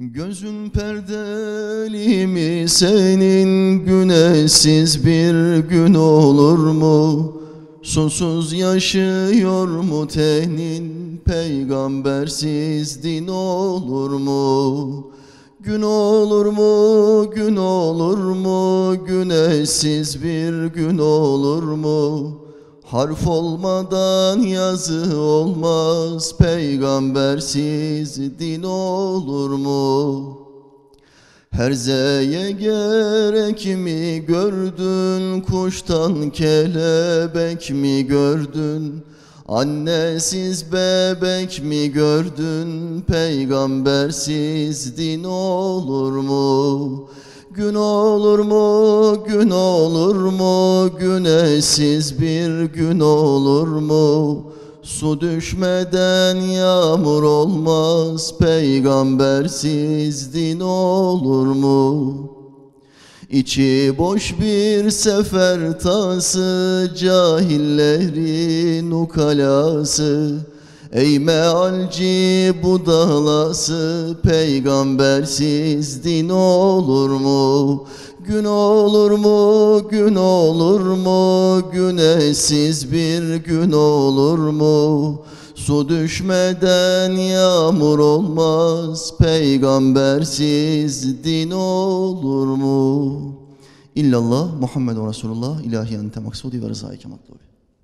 Gözün perdeli mi senin güneşsiz bir gün olur mu? Sonsuz yaşıyor mu tenin peygambersiz din olur mu? Gün olur mu, gün olur mu, güneşsiz bir gün olur mu? Harf olmadan yazı olmaz, peygambersiz din olur mu? Herzeye gerek mi gördün, kuştan kelebek mi gördün? Annesiz bebek mi gördün, peygambersiz din olur mu? Gün olur mu, gün olur mu, güneşsiz bir gün olur mu? Su düşmeden yağmur olmaz, peygambersiz din olur mu? İçi boş bir sefer tası, cahillerin ukalası. Ey mealci budalası, peygambersiz din olur mu? Gün olur mu, gün olur mu, güneşsiz bir gün olur mu? Su düşmeden yağmur olmaz, peygambersiz din olur mu? İllallah Muhammed Resulullah ilahi ente maksudi ve rızayke matlubi.